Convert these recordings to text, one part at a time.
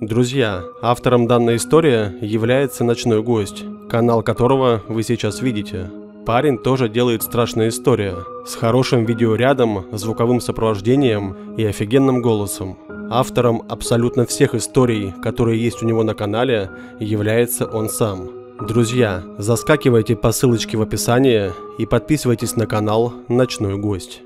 Друзья, автором данной истории является «Ночной гость», канал которого вы сейчас видите. Парень тоже делает страшные истории, с хорошим видеорядом, звуковым сопровождением и офигенным голосом. Автором абсолютно всех историй, которые есть у него на канале, является он сам. Друзья, заскакивайте по ссылочке в описании и подписывайтесь на канал «Ночной гость».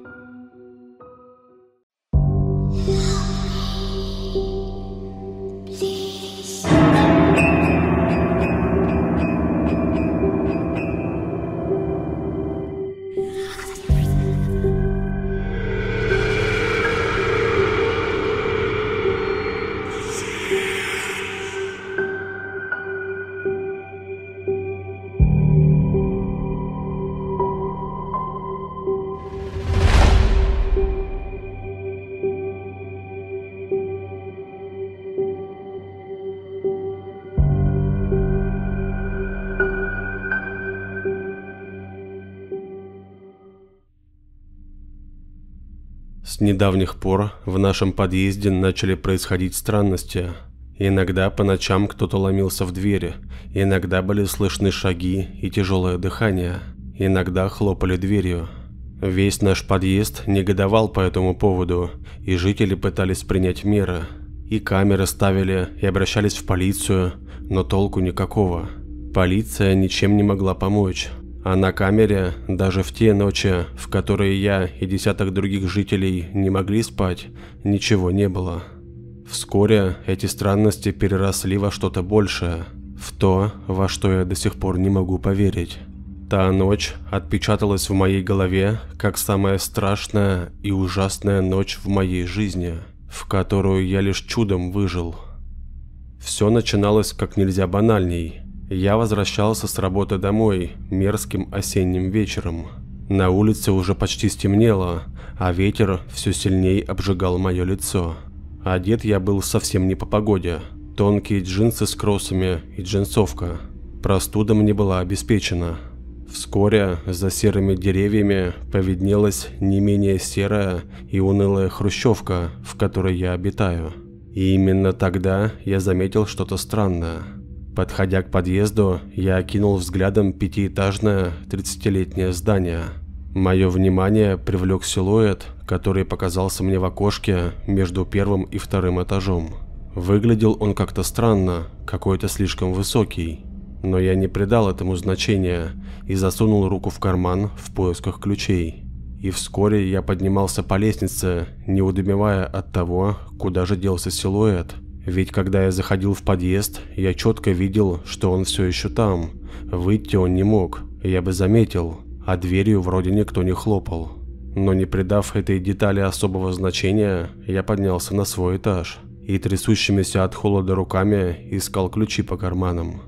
С недавних пор в нашем подъезде начали происходить странности. Иногда по ночам кто-то ломился в двери, иногда были слышны шаги и тяжелое дыхание, иногда хлопали дверью. Весь наш подъезд негодовал по этому поводу, и жители пытались принять меры. И камеры ставили, и обращались в полицию, но толку никакого. Полиция ничем не могла помочь. А на камере, даже в те ночи, в которые я и десяток других жителей не могли спать, ничего не было. Вскоре эти странности переросли во что-то большее, в то, во что я до сих пор не могу поверить. Та ночь отпечаталась в моей голове как самая страшная и ужасная ночь в моей жизни, в которую я лишь чудом выжил. Все начиналось как нельзя банальней – я возвращался с работы домой мерзким осенним вечером. На улице уже почти стемнело, а ветер все сильнее обжигал мое лицо. Одет я был совсем не по погоде. Тонкие джинсы с кроссами и джинсовка. Простуда мне была обеспечена. Вскоре за серыми деревьями повиднелась не менее серая и унылая хрущевка, в которой я обитаю. И именно тогда я заметил что-то странное – Подходя к подъезду, я окинул взглядом пятиэтажное 30-летнее здание. Мое внимание привлек силуэт, который показался мне в окошке между первым и вторым этажом. Выглядел он как-то странно, какой-то слишком высокий. Но я не придал этому значения и засунул руку в карман в поисках ключей. И вскоре я поднимался по лестнице, не удумевая от того, куда же делся силуэт – ведь когда я заходил в подъезд, я четко видел, что он все еще там. Выйти он не мог, я бы заметил, а дверью вроде никто не хлопал. Но не придав этой детали особого значения, я поднялся на свой этаж и трясущимися от холода руками искал ключи по карманам.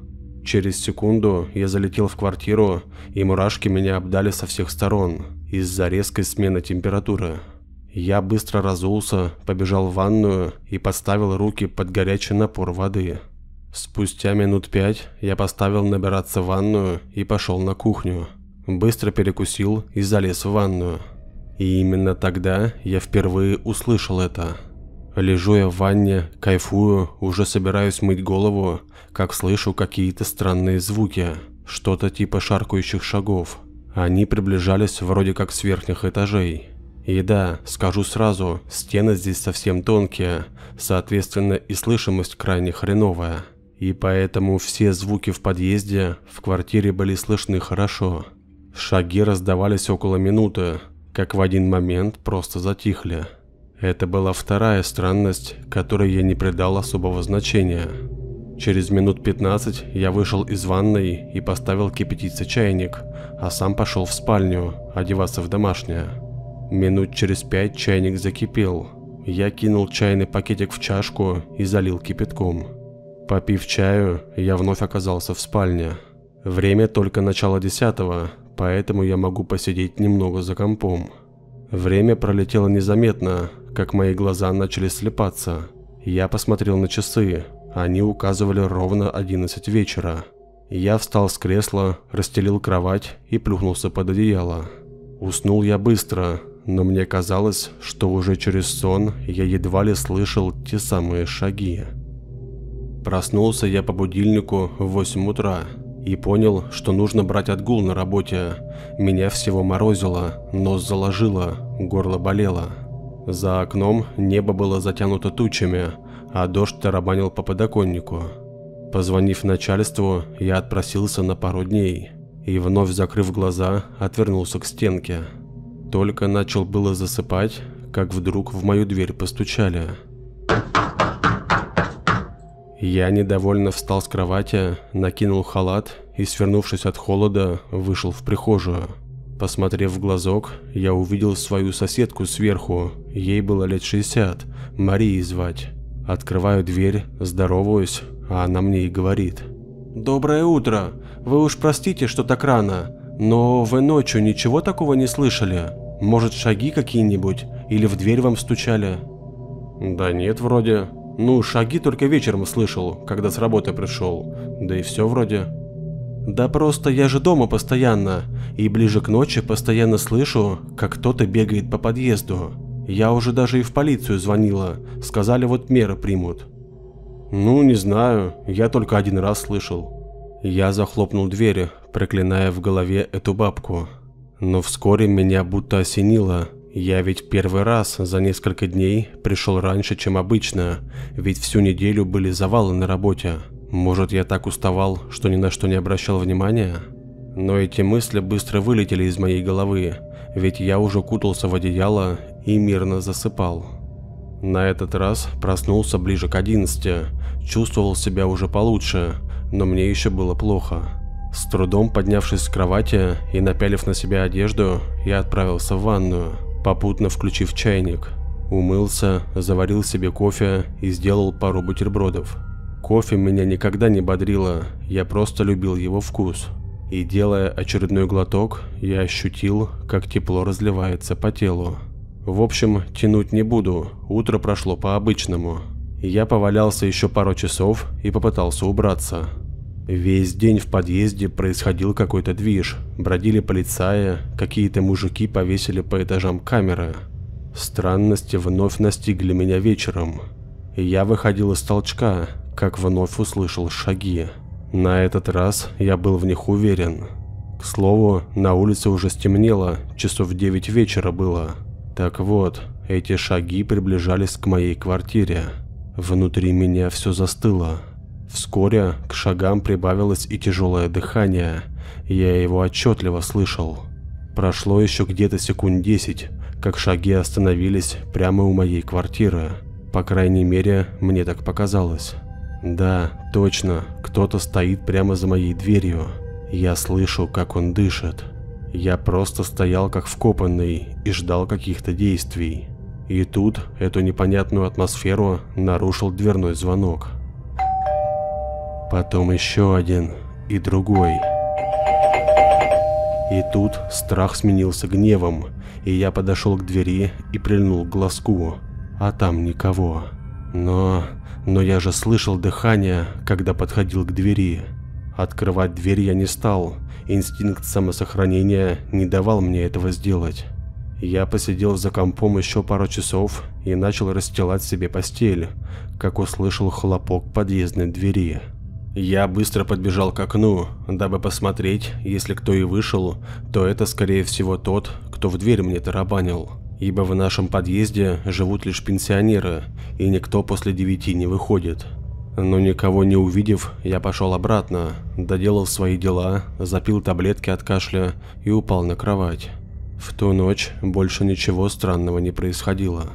Через секунду я залетел в квартиру, и мурашки меня обдали со всех сторон из-за резкой смены температуры. Я быстро разулся, побежал в ванную и поставил руки под горячий напор воды. Спустя минут пять я поставил набираться в ванную и пошел на кухню. Быстро перекусил и залез в ванную. И именно тогда я впервые услышал это. Лежу я в ванне, кайфую, уже собираюсь мыть голову, как слышу какие-то странные звуки, что-то типа шаркающих шагов. Они приближались вроде как с верхних этажей. И да, скажу сразу, стены здесь совсем тонкие, соответственно и слышимость крайне хреновая. И поэтому все звуки в подъезде, в квартире были слышны хорошо. Шаги раздавались около минуты, как в один момент просто затихли. Это была вторая странность, которой я не придал особого значения. Через минут 15 я вышел из ванной и поставил кипятиться чайник, а сам пошел в спальню, одеваться в домашнее. Минут через пять чайник закипел. Я кинул чайный пакетик в чашку и залил кипятком. Попив чаю, я вновь оказался в спальне. Время только начало десятого, поэтому я могу посидеть немного за компом. Время пролетело незаметно, как мои глаза начали слепаться. Я посмотрел на часы, они указывали ровно 11 вечера. Я встал с кресла, расстелил кровать и плюхнулся под одеяло. Уснул я быстро, но мне казалось, что уже через сон я едва ли слышал те самые шаги. Проснулся я по будильнику в 8 утра и понял, что нужно брать отгул на работе. Меня всего морозило, нос заложило, горло болело. За окном небо было затянуто тучами, а дождь тарабанил по подоконнику. Позвонив начальству, я отпросился на пару дней и, вновь закрыв глаза, отвернулся к стенке. Только начал было засыпать, как вдруг в мою дверь постучали. Я недовольно встал с кровати, накинул халат и, свернувшись от холода, вышел в прихожую. Посмотрев в глазок, я увидел свою соседку сверху, ей было лет 60, Марией звать. Открываю дверь, здороваюсь, а она мне и говорит. «Доброе утро! Вы уж простите, что так рано, но вы ночью ничего такого не слышали? Может, шаги какие-нибудь? Или в дверь вам стучали?» «Да нет, вроде. Ну, шаги только вечером слышал, когда с работы пришел. Да и все вроде». «Да просто я же дома постоянно, и ближе к ночи постоянно слышу, как кто-то бегает по подъезду. Я уже даже и в полицию звонила, сказали вот меры примут». «Ну, не знаю, я только один раз слышал». Я захлопнул дверь, проклиная в голове эту бабку. Но вскоре меня будто осенило. Я ведь первый раз за несколько дней пришел раньше, чем обычно, ведь всю неделю были завалы на работе. Может, я так уставал, что ни на что не обращал внимания? Но эти мысли быстро вылетели из моей головы, ведь я уже кутался в одеяло и мирно засыпал. На этот раз проснулся ближе к 11, чувствовал себя уже получше, но мне еще было плохо. С трудом поднявшись с кровати и напялив на себя одежду, я отправился в ванную, попутно включив чайник. Умылся, заварил себе кофе и сделал пару бутербродов. Кофе меня никогда не бодрило, я просто любил его вкус. И делая очередной глоток, я ощутил, как тепло разливается по телу. В общем, тянуть не буду, утро прошло по-обычному. Я повалялся еще пару часов и попытался убраться. Весь день в подъезде происходил какой-то движ. Бродили полицаи, какие-то мужики повесили по этажам камеры. Странности вновь настигли меня вечером. Я выходил из толчка, как вновь услышал шаги. На этот раз я был в них уверен. К слову, на улице уже стемнело, часов 9 вечера было. Так вот, эти шаги приближались к моей квартире. Внутри меня все застыло. Вскоре к шагам прибавилось и тяжелое дыхание. Я его отчетливо слышал. Прошло еще где-то секунд десять, как шаги остановились прямо у моей квартиры. По крайней мере, мне так показалось. Да, точно, кто-то стоит прямо за моей дверью. Я слышу, как он дышит. Я просто стоял как вкопанный и ждал каких-то действий. И тут эту непонятную атмосферу нарушил дверной звонок. Потом еще один и другой. И тут страх сменился гневом, и я подошел к двери и прильнул к глазку, а там никого. Но... но я же слышал дыхание, когда подходил к двери. Открывать дверь я не стал, Инстинкт самосохранения не давал мне этого сделать. Я посидел за компом еще пару часов и начал расстилать себе постель, как услышал хлопок подъездной двери. Я быстро подбежал к окну, дабы посмотреть, если кто и вышел, то это скорее всего тот, кто в дверь мне тарабанил, ибо в нашем подъезде живут лишь пенсионеры, и никто после девяти не выходит. Но никого не увидев, я пошел обратно, доделал свои дела, запил таблетки от кашля и упал на кровать. В ту ночь больше ничего странного не происходило.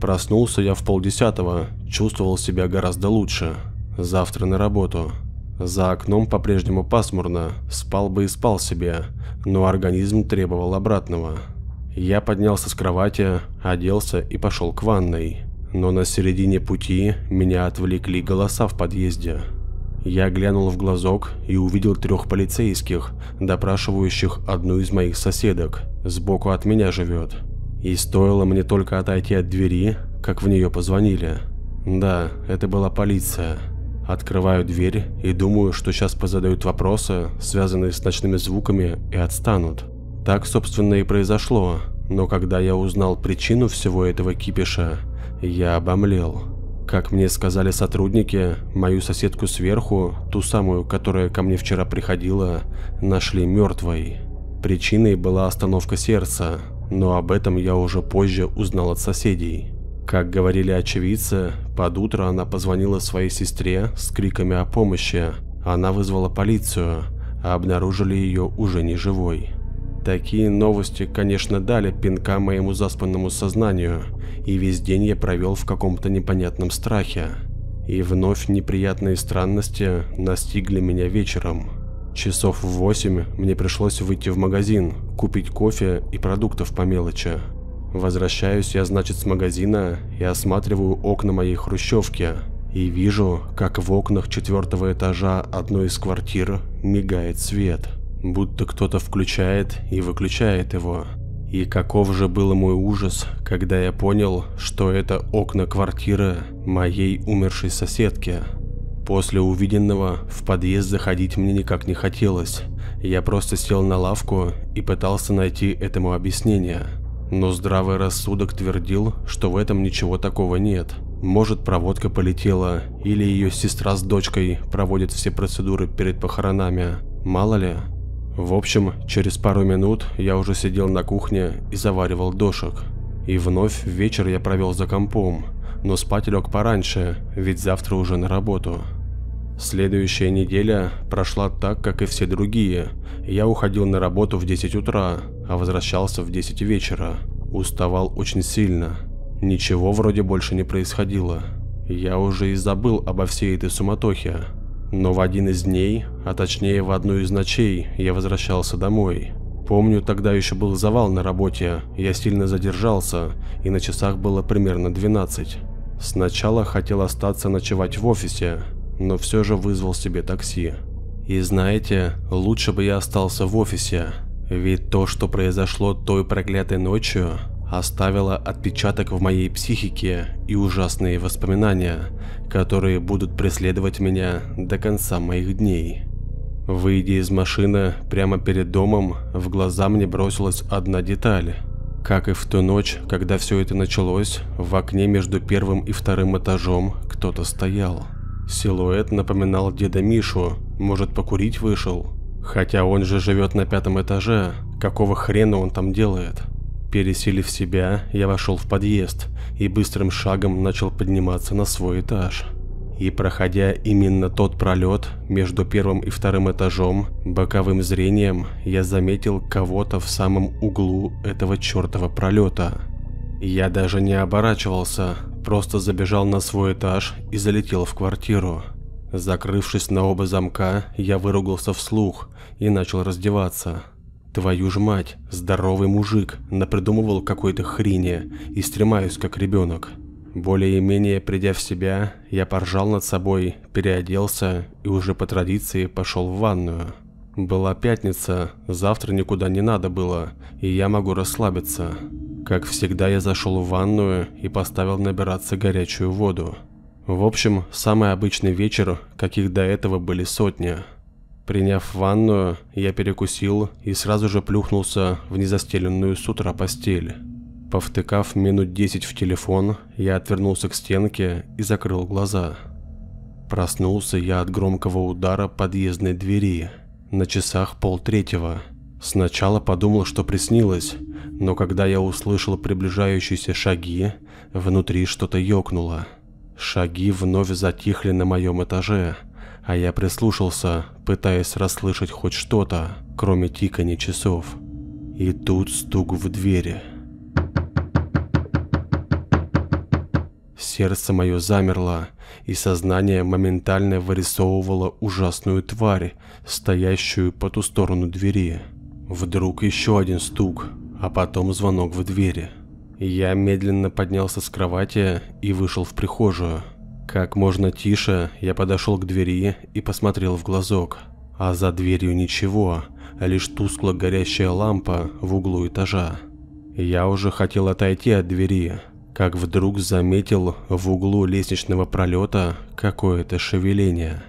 Проснулся я в полдесятого, чувствовал себя гораздо лучше. Завтра на работу. За окном по-прежнему пасмурно, спал бы и спал себе, но организм требовал обратного. Я поднялся с кровати, оделся и пошел к ванной но на середине пути меня отвлекли голоса в подъезде. Я глянул в глазок и увидел трех полицейских, допрашивающих одну из моих соседок, сбоку от меня живет. И стоило мне только отойти от двери, как в нее позвонили. Да, это была полиция. Открываю дверь и думаю, что сейчас позадают вопросы, связанные с ночными звуками, и отстанут. Так, собственно, и произошло, но когда я узнал причину всего этого кипиша, я обомлел. Как мне сказали сотрудники, мою соседку сверху, ту самую, которая ко мне вчера приходила, нашли мертвой. Причиной была остановка сердца, но об этом я уже позже узнал от соседей. Как говорили очевидцы, под утро она позвонила своей сестре с криками о помощи. Она вызвала полицию, а обнаружили ее уже не живой. Такие новости, конечно, дали пинка моему заспанному сознанию, и весь день я провел в каком-то непонятном страхе. И вновь неприятные странности настигли меня вечером. Часов в восемь мне пришлось выйти в магазин, купить кофе и продуктов по мелочи. Возвращаюсь я, значит, с магазина и осматриваю окна моей хрущевки. И вижу, как в окнах четвертого этажа одной из квартир мигает свет. Будто кто-то включает и выключает его. И каков же был мой ужас, когда я понял, что это окна квартиры моей умершей соседки. После увиденного в подъезд заходить мне никак не хотелось. Я просто сел на лавку и пытался найти этому объяснение. Но здравый рассудок твердил, что в этом ничего такого нет. Может проводка полетела, или ее сестра с дочкой проводят все процедуры перед похоронами. Мало ли. В общем, через пару минут я уже сидел на кухне и заваривал дошек. И вновь вечер я провел за компом, но спать лег пораньше, ведь завтра уже на работу. Следующая неделя прошла так, как и все другие. Я уходил на работу в 10 утра, а возвращался в 10 вечера. Уставал очень сильно. Ничего вроде больше не происходило. Я уже и забыл обо всей этой суматохе. Но в один из дней, а точнее в одну из ночей, я возвращался домой. Помню, тогда еще был завал на работе, я сильно задержался, и на часах было примерно 12. Сначала хотел остаться ночевать в офисе, но все же вызвал себе такси. И знаете, лучше бы я остался в офисе, ведь то, что произошло той проклятой ночью, оставило отпечаток в моей психике и ужасные воспоминания, которые будут преследовать меня до конца моих дней. Выйдя из машины прямо перед домом, в глаза мне бросилась одна деталь. Как и в ту ночь, когда все это началось, в окне между первым и вторым этажом кто-то стоял. Силуэт напоминал деда Мишу, может покурить вышел. Хотя он же живет на пятом этаже, какого хрена он там делает? Пересилив себя, я вошел в подъезд и быстрым шагом начал подниматься на свой этаж. И проходя именно тот пролет между первым и вторым этажом, боковым зрением я заметил кого-то в самом углу этого чертова пролета. Я даже не оборачивался, просто забежал на свой этаж и залетел в квартиру. Закрывшись на оба замка, я выругался вслух и начал раздеваться. Твою ж мать, здоровый мужик, напридумывал какой-то хрени и стремаюсь как ребенок. Более-менее придя в себя, я поржал над собой, переоделся и уже по традиции пошел в ванную. Была пятница, завтра никуда не надо было, и я могу расслабиться. Как всегда я зашел в ванную и поставил набираться горячую воду. В общем, самый обычный вечер, каких до этого были сотни. Приняв ванную, я перекусил и сразу же плюхнулся в незастеленную с утра постель. Повтыкав минут 10 в телефон, я отвернулся к стенке и закрыл глаза. Проснулся я от громкого удара подъездной двери. На часах полтретьего. Сначала подумал, что приснилось, но когда я услышал приближающиеся шаги, внутри что-то ёкнуло. Шаги вновь затихли на моем этаже, а я прислушался, пытаясь расслышать хоть что-то, кроме тикания часов. И тут стук в двери. Сердце мое замерло, и сознание моментально вырисовывало ужасную тварь, стоящую по ту сторону двери. Вдруг еще один стук, а потом звонок в двери. Я медленно поднялся с кровати и вышел в прихожую. Как можно тише я подошел к двери и посмотрел в глазок. А за дверью ничего, лишь тускло горящая лампа в углу этажа. Я уже хотел отойти от двери, как вдруг заметил в углу лестничного пролета какое-то шевеление.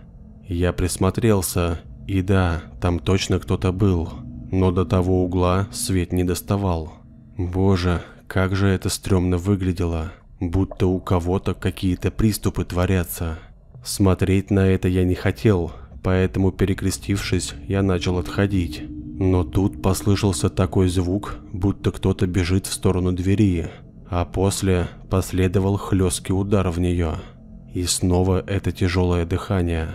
Я присмотрелся, и да, там точно кто-то был, но до того угла свет не доставал. Боже, как же это стрёмно выглядело. будто у кого-то какие-то приступы творятся. Смотреть на это я не хотел, поэтому перекрестившись, я начал отходить. Но тут послышался такой звук, будто кто-то бежит в сторону двери, а после последовал хлесткий удар в нее. И снова это тяжелое дыхание.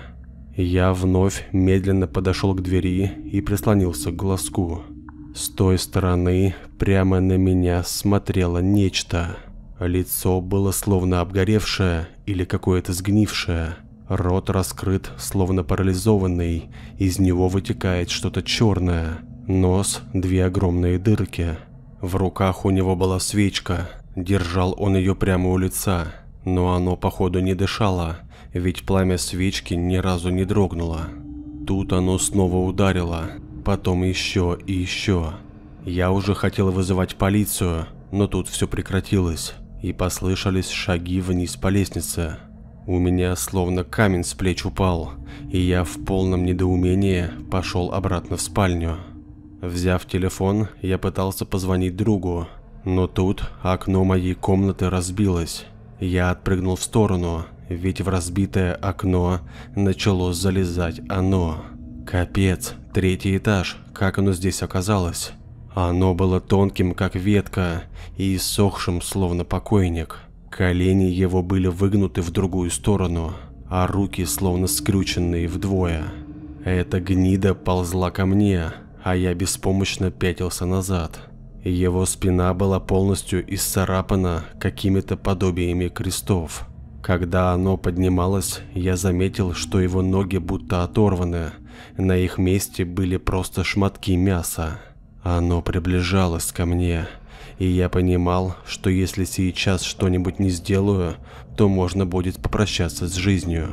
Я вновь медленно подошел к двери и прислонился к глазку. С той стороны прямо на меня смотрело нечто. Лицо было словно обгоревшее или какое-то сгнившее. Рот раскрыт, словно парализованный, из него вытекает что-то черное. Нос – две огромные дырки. В руках у него была свечка, держал он ее прямо у лица, но оно походу не дышало, ведь пламя свечки ни разу не дрогнуло. Тут оно снова ударило, потом еще и еще. Я уже хотел вызывать полицию, но тут все прекратилось, и послышались шаги вниз по лестнице. У меня словно камень с плеч упал, и я в полном недоумении пошел обратно в спальню. Взяв телефон, я пытался позвонить другу, но тут окно моей комнаты разбилось. Я отпрыгнул в сторону, ведь в разбитое окно начало залезать оно. Капец, третий этаж, как оно здесь оказалось? Оно было тонким, как ветка, и иссохшим, словно покойник. Колени его были выгнуты в другую сторону, а руки словно скрюченные вдвое. Эта гнида ползла ко мне, а я беспомощно пятился назад. Его спина была полностью исцарапана какими-то подобиями крестов. Когда оно поднималось, я заметил, что его ноги будто оторваны, на их месте были просто шматки мяса. Оно приближалось ко мне, и я понимал, что если сейчас что-нибудь не сделаю, то можно будет попрощаться с жизнью.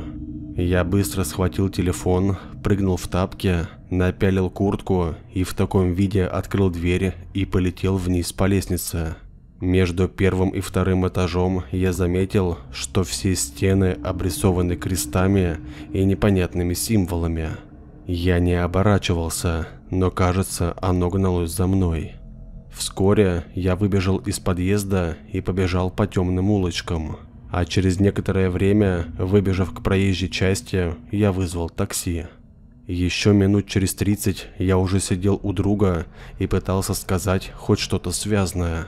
Я быстро схватил телефон, прыгнул в тапки, напялил куртку и в таком виде открыл дверь и полетел вниз по лестнице. Между первым и вторым этажом я заметил, что все стены обрисованы крестами и непонятными символами. Я не оборачивался, но кажется, оно гналось за мной. Вскоре я выбежал из подъезда и побежал по темным улочкам. А через некоторое время, выбежав к проезжей части, я вызвал такси. Еще минут через 30 я уже сидел у друга и пытался сказать хоть что-то связанное.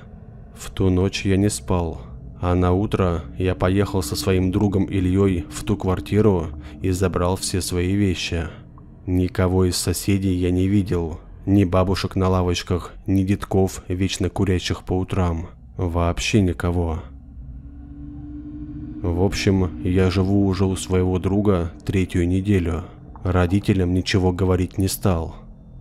В ту ночь я не спал, а на утро я поехал со своим другом Ильей в ту квартиру и забрал все свои вещи. Никого из соседей я не видел, ни бабушек на лавочках, ни детков, вечно курящих по утрам. Вообще никого. В общем, я живу уже у своего друга третью неделю. Родителям ничего говорить не стал.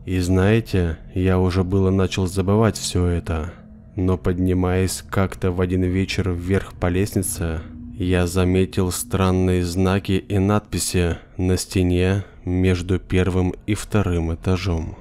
И знаете, я уже было начал забывать все это. Но поднимаясь как-то в один вечер вверх по лестнице, я заметил странные знаки и надписи на стене между первым и вторым этажом.